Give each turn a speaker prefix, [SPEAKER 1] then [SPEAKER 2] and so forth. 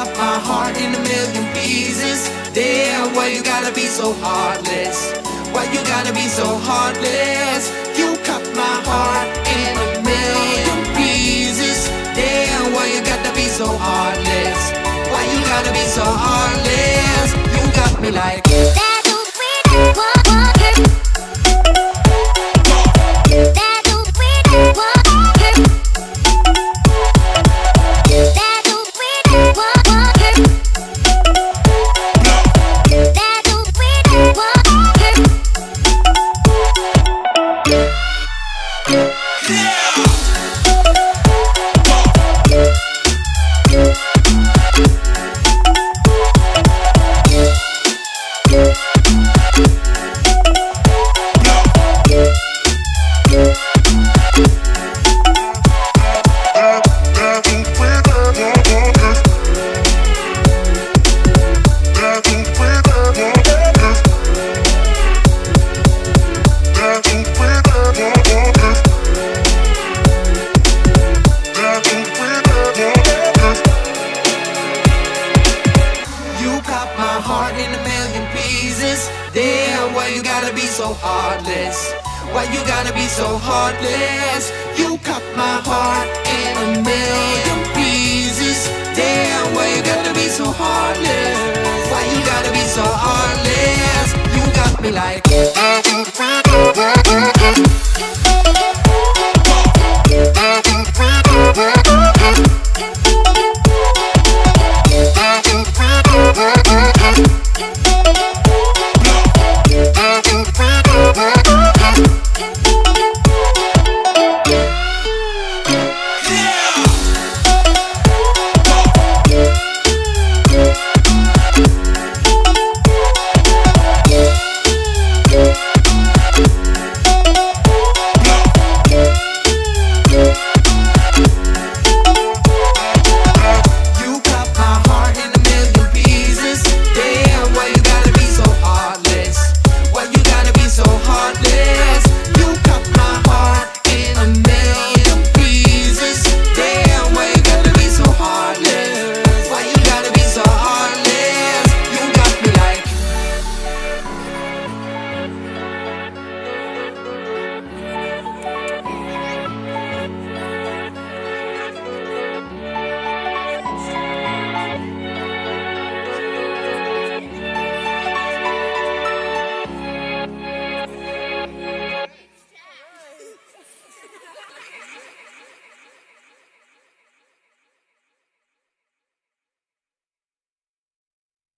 [SPEAKER 1] cut my heart in a million pieces. Damn, why you gotta be so heartless? Why you gotta be so heartless? You cut my heart in a million pieces. Damn, why you gotta be so heartless? Why you gotta be so heartless? You got me like. Million pieces. Damn, why you gotta be so heartless? Why you gotta be so heartless? You cut my heart in a million pieces. Damn, why you gotta be so heartless? Why you gotta be so heartless? You got me like.